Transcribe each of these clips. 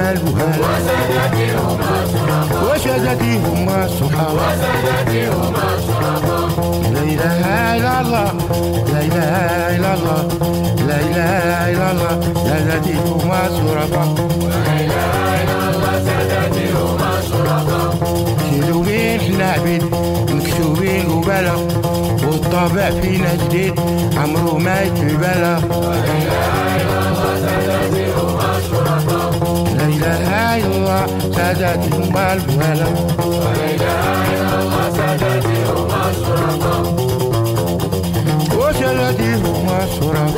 وشدتي هما البهال وشدتي هما الصحاب لا إله إلا الله لا إله إلا الله لا إله إلا الله سادتي هما السراب شيلوين إحنا عبيد مكتوبين قبالة والطابع فينا جديد عمرو ما يتبالى لا اله الا الله سادتي هما البهالة وسادتي هما السراب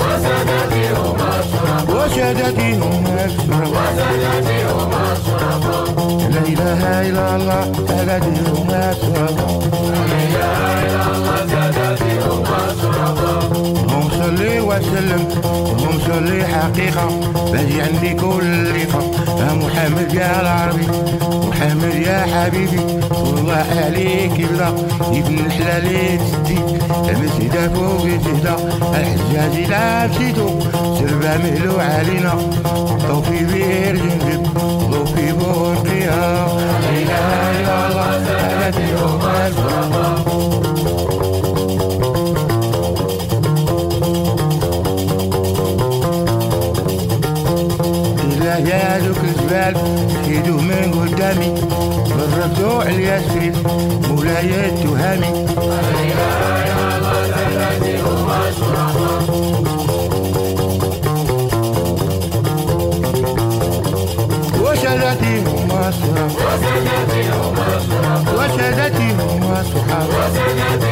وسادتي هما السراب لا اله الا الله سادتي هما السراب اللهم صلي وسلم اللهم صلي حقيقة باجي عندي كل يا محمد يا العربي محمد يا حبيبي والله عليك يبدا ابن الحلال تدي المسجد فوق تهدى الحجاج لا مشيتو سربا مهلو علينا طوفي بير جنجب طوفي بورقيا لا اله الا الله هذا يوم ذوك الجبال شيدوا من قدامي. بالرجوع اليسري مولاي التهامي وشدتي هما الصحاب وشدتي هما الصحاب أنا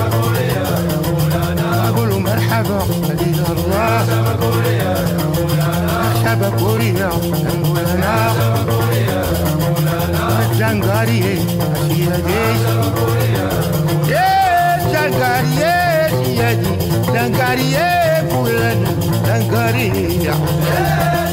Yeah. Angolana,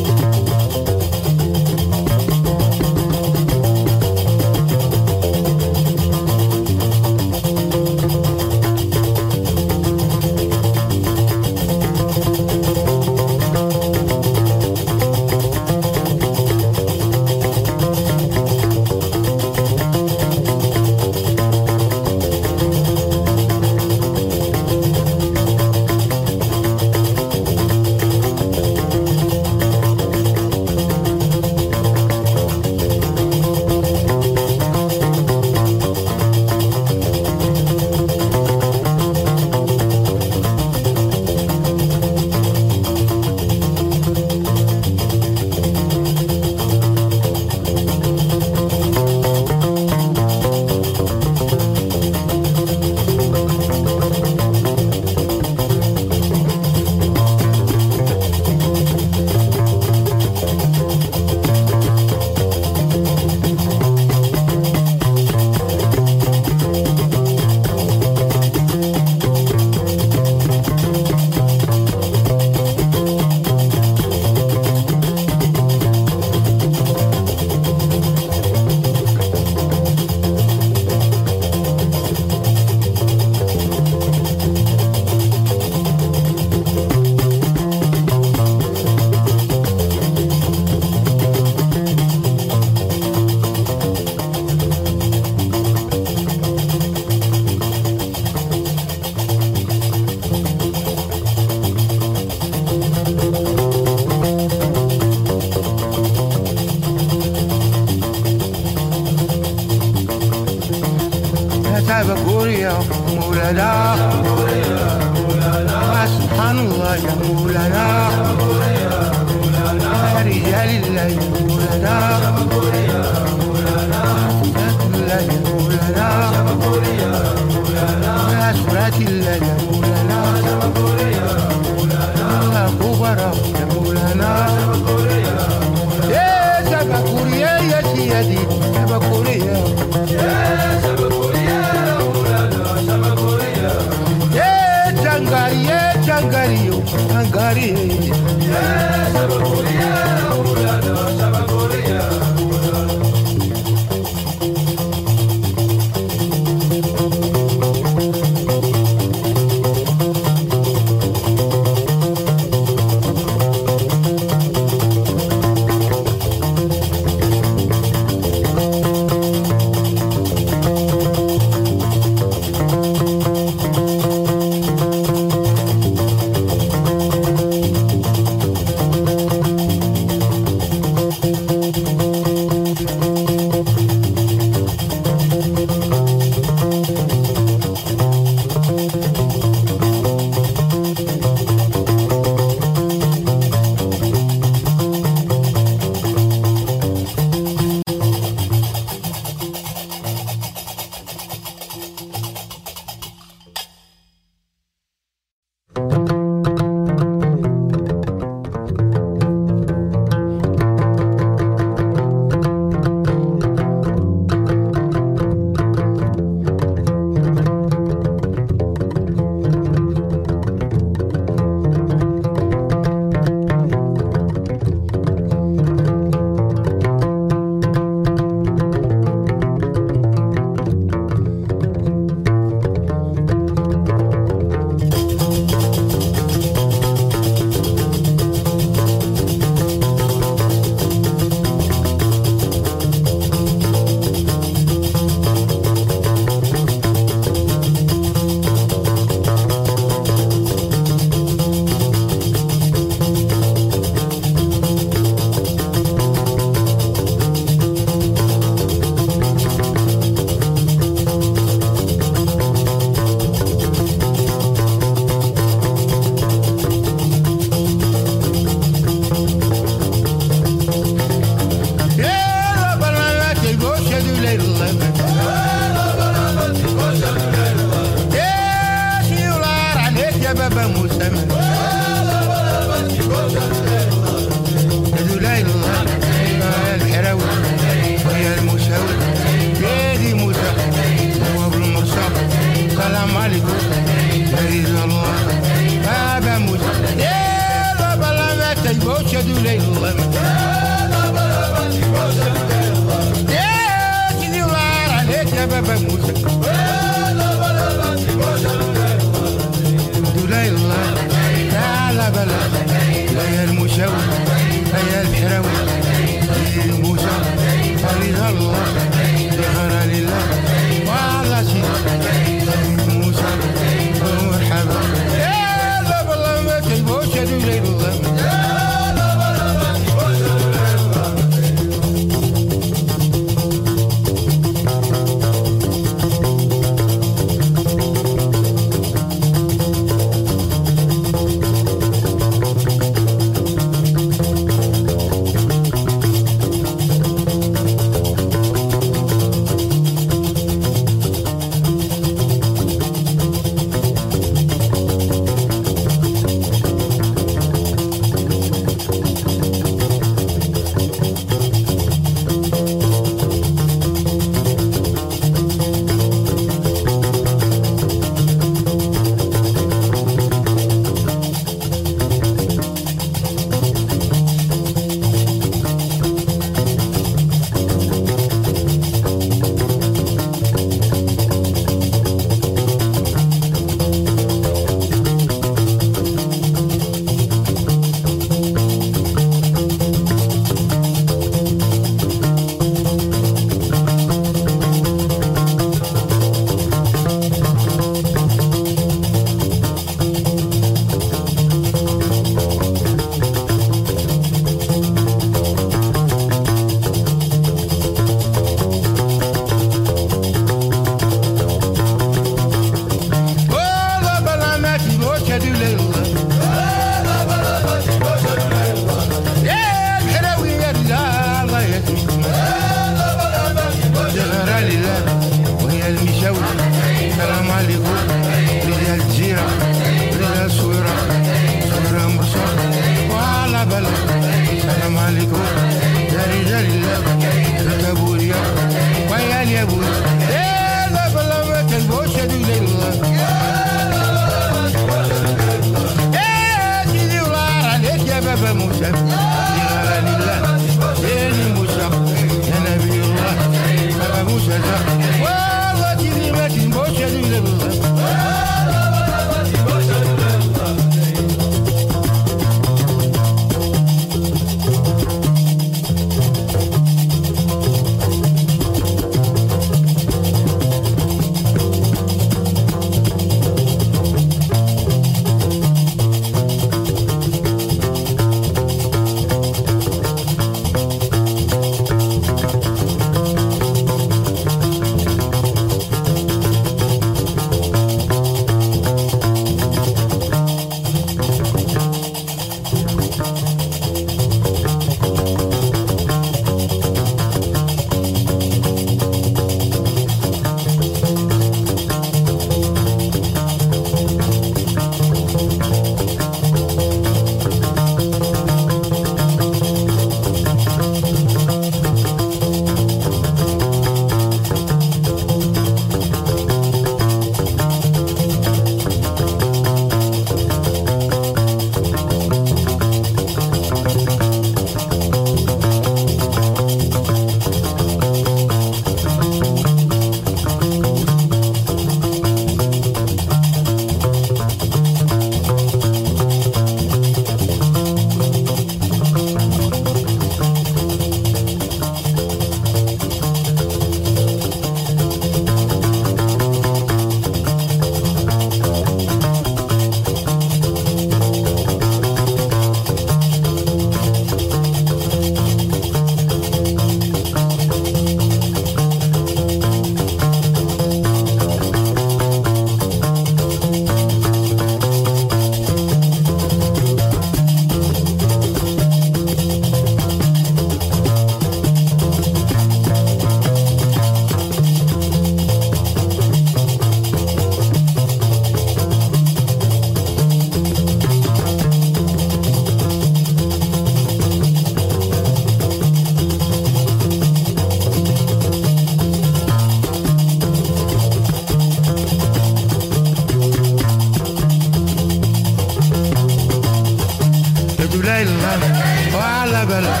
العلم وعلى بلد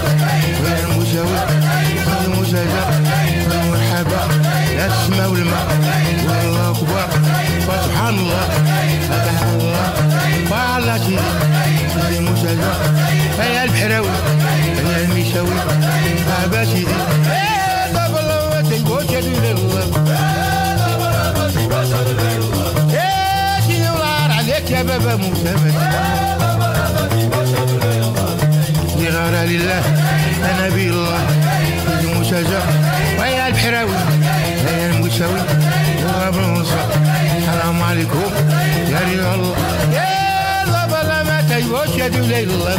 غير مجاور غير مجاجة غير مرحبا. لا السماء والماء والله أكبر. فسبحان الله. فتح الله. وعلى جنة غير مجاجة يا البحراوي يا الميشاوي. أبا سيدي إيه، يا بابا الله تنقوش يا الله. إيه، يا بابا موسى؟ غار لله. أنا بالله المساجة ويا الحراوي؟ يا المساوي السلام عليكم. يا ريال الله. يا الله بلا ما تيوش يا دولي الله.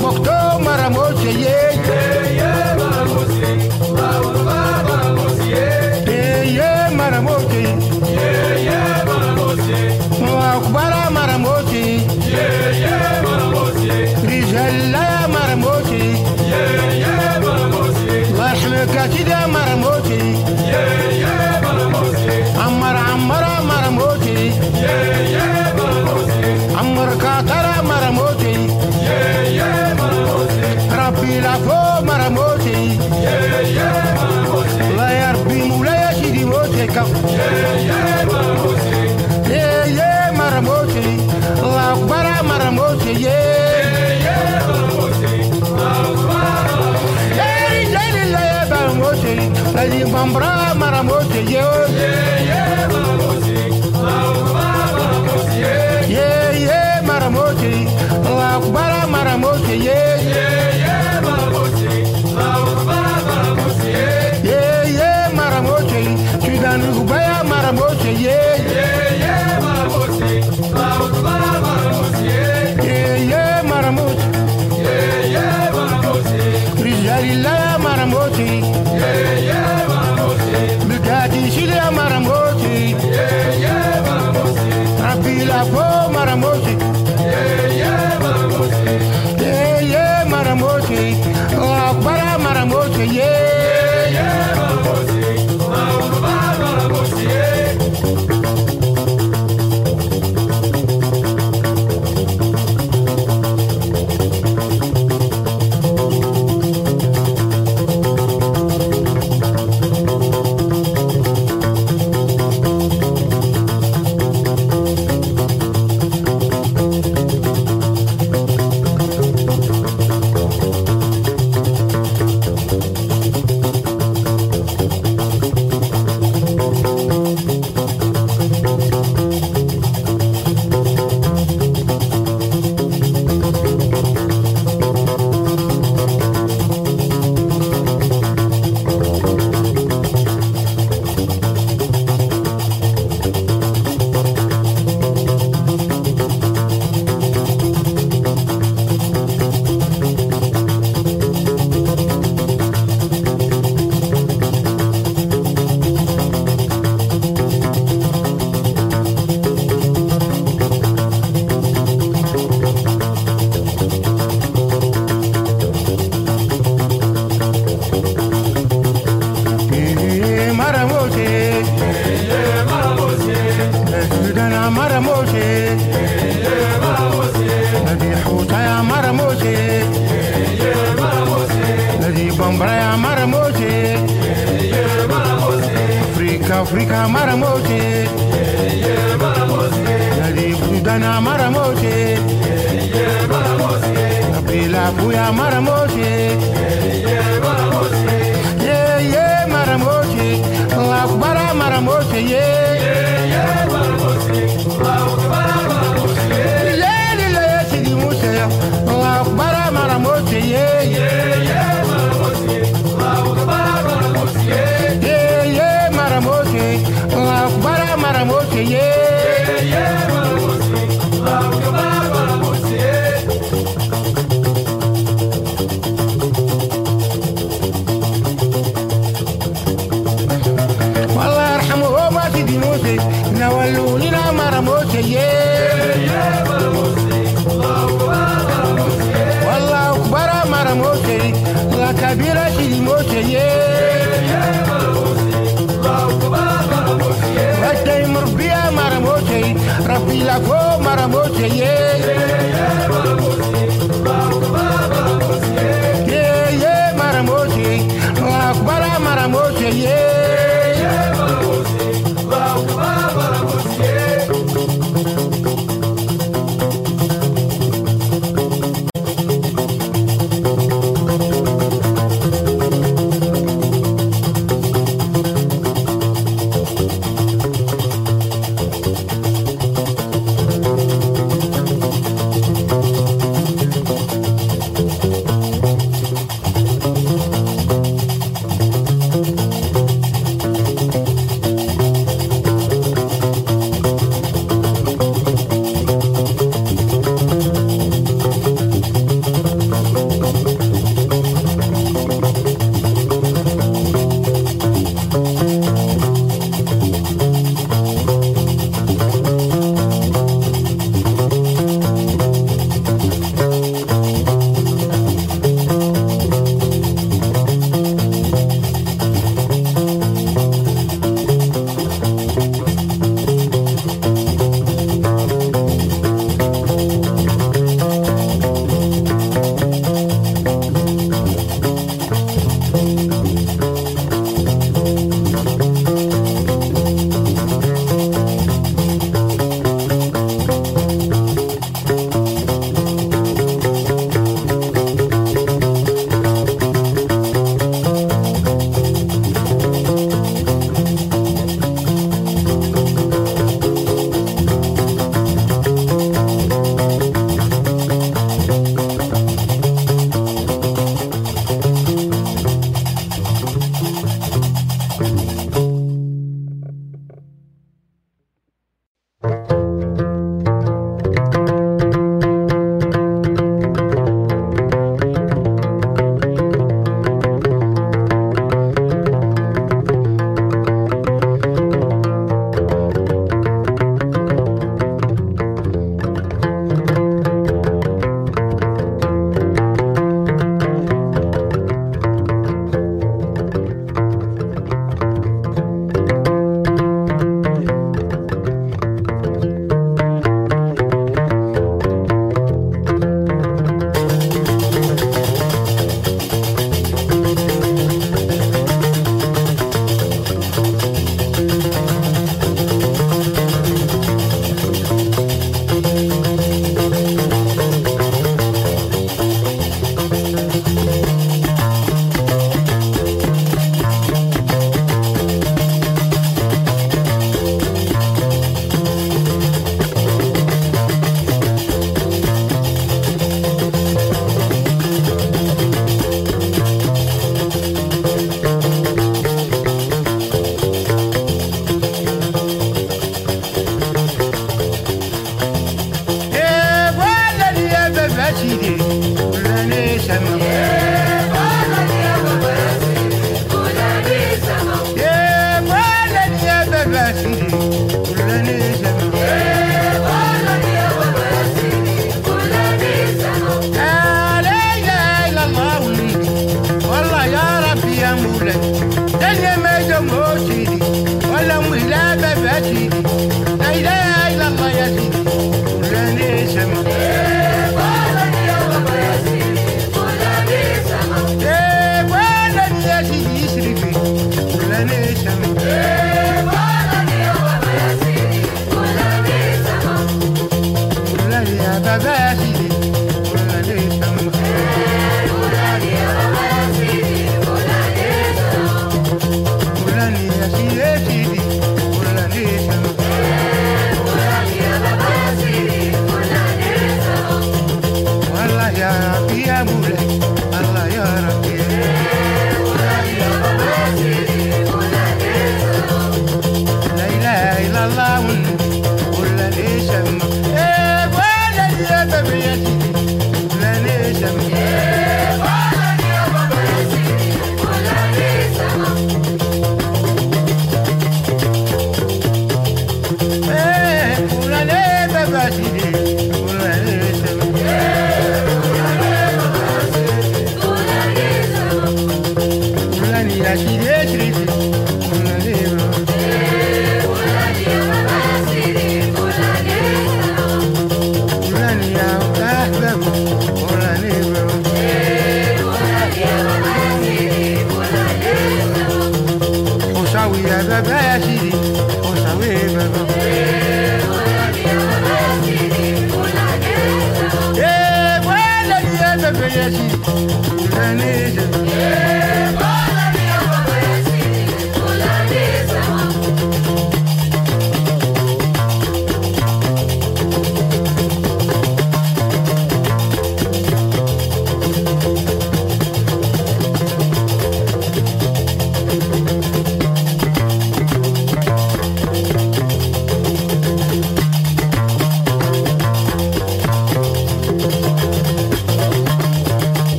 Бо хто марамоче є.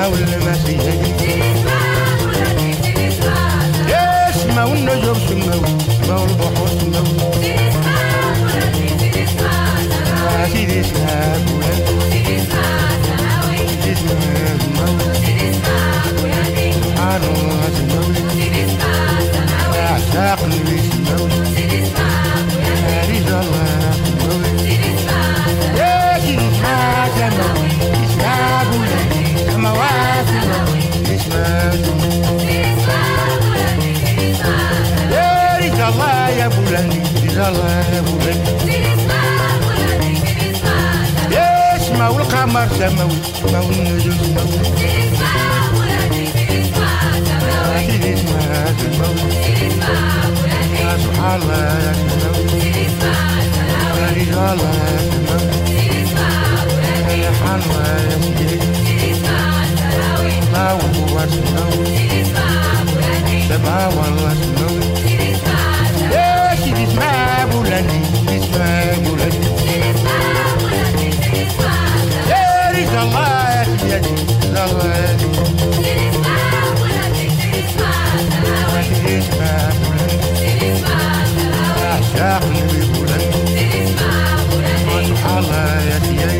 haule basi yes ma unno job sungau بولاني جلالة بولاني يا سماو القمر سماو سماو النجوم سماو سيدي اسمع سماو يا سبحان الله يا سماو يا رجال يا سماو يا حلوى يا سيدي الله هو سماو سبحان الله سماو Yeah.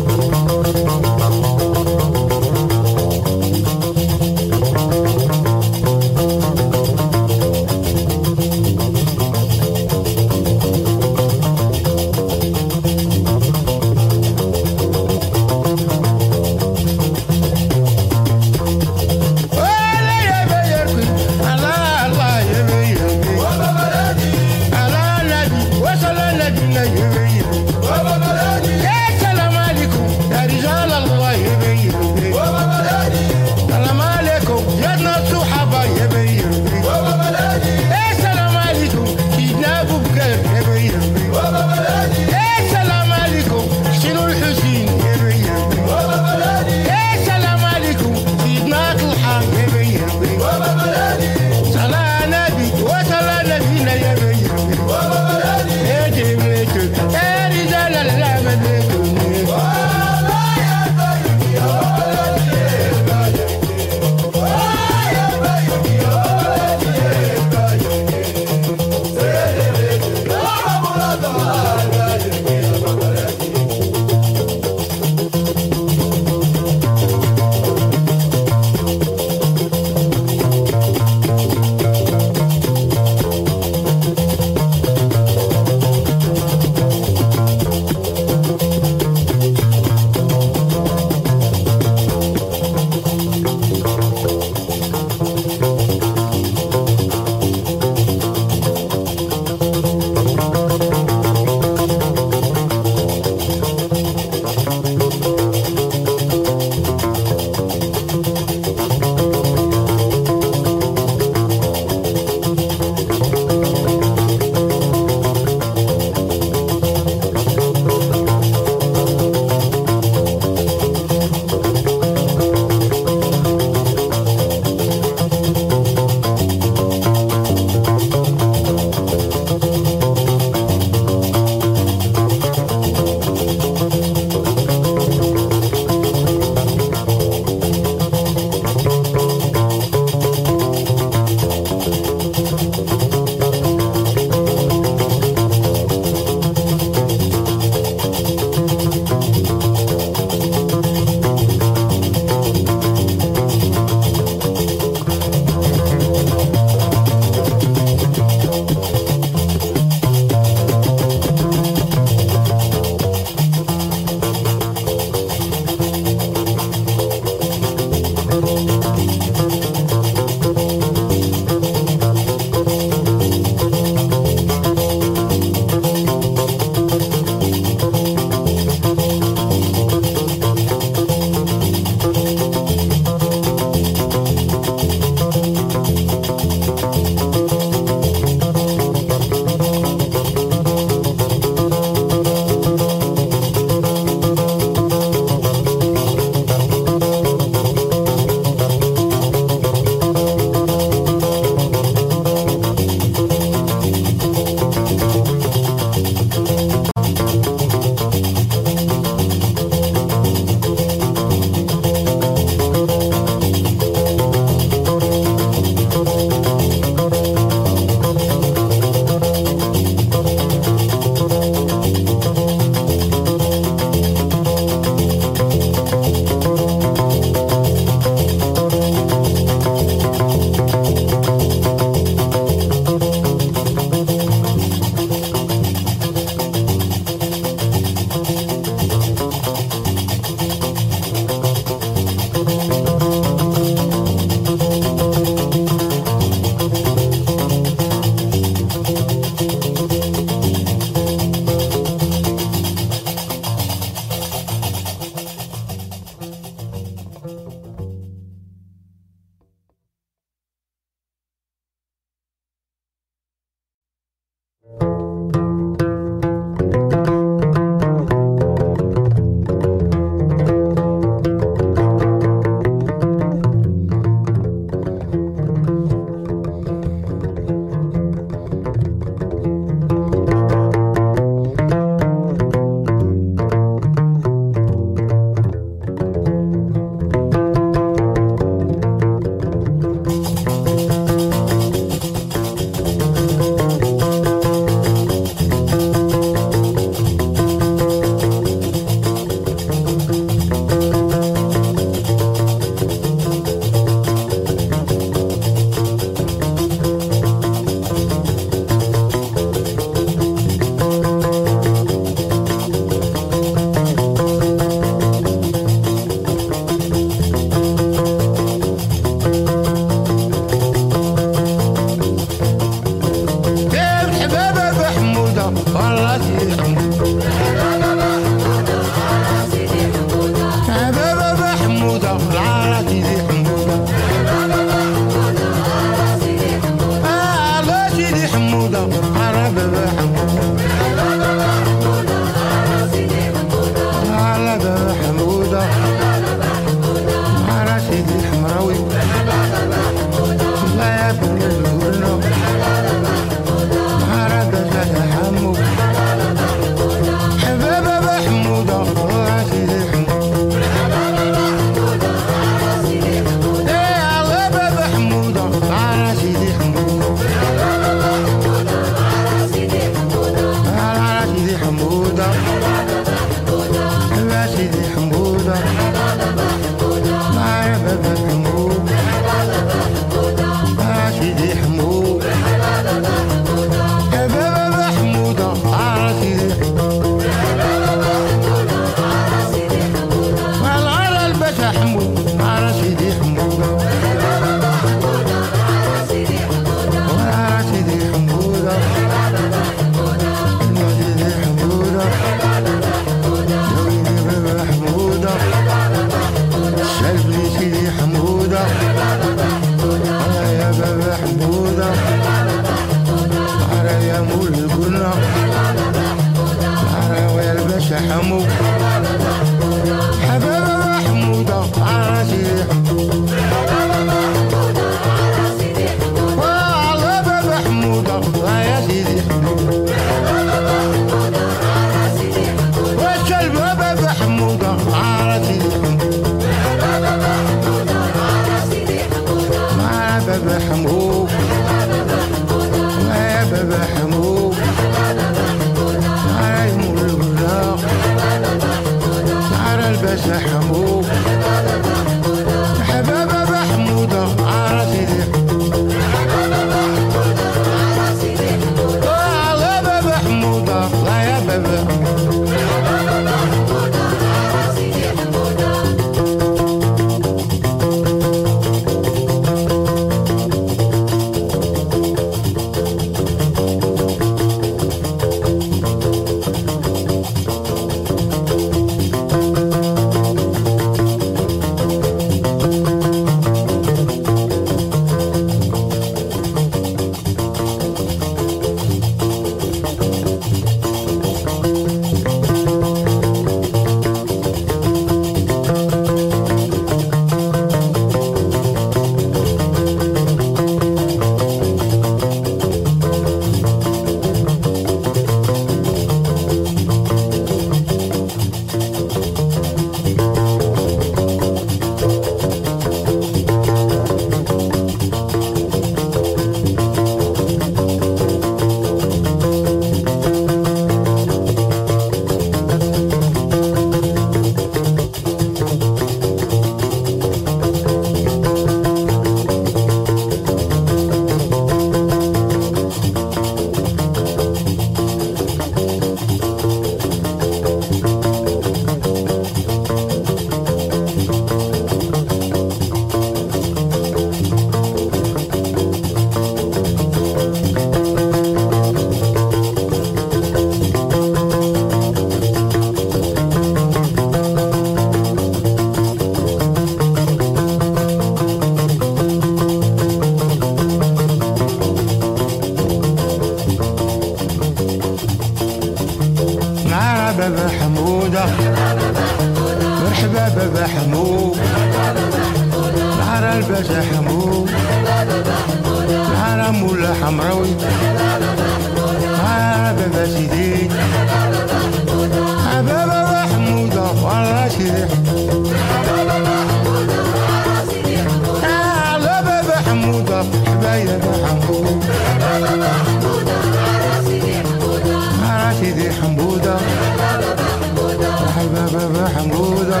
محمودة.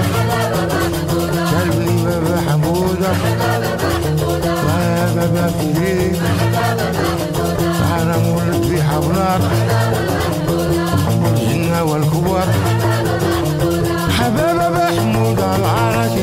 كلبي بابا حمودة ويا بابا فيليك أنا مولد في حضنات الجنة والكبر. حبابة محمودة العرش.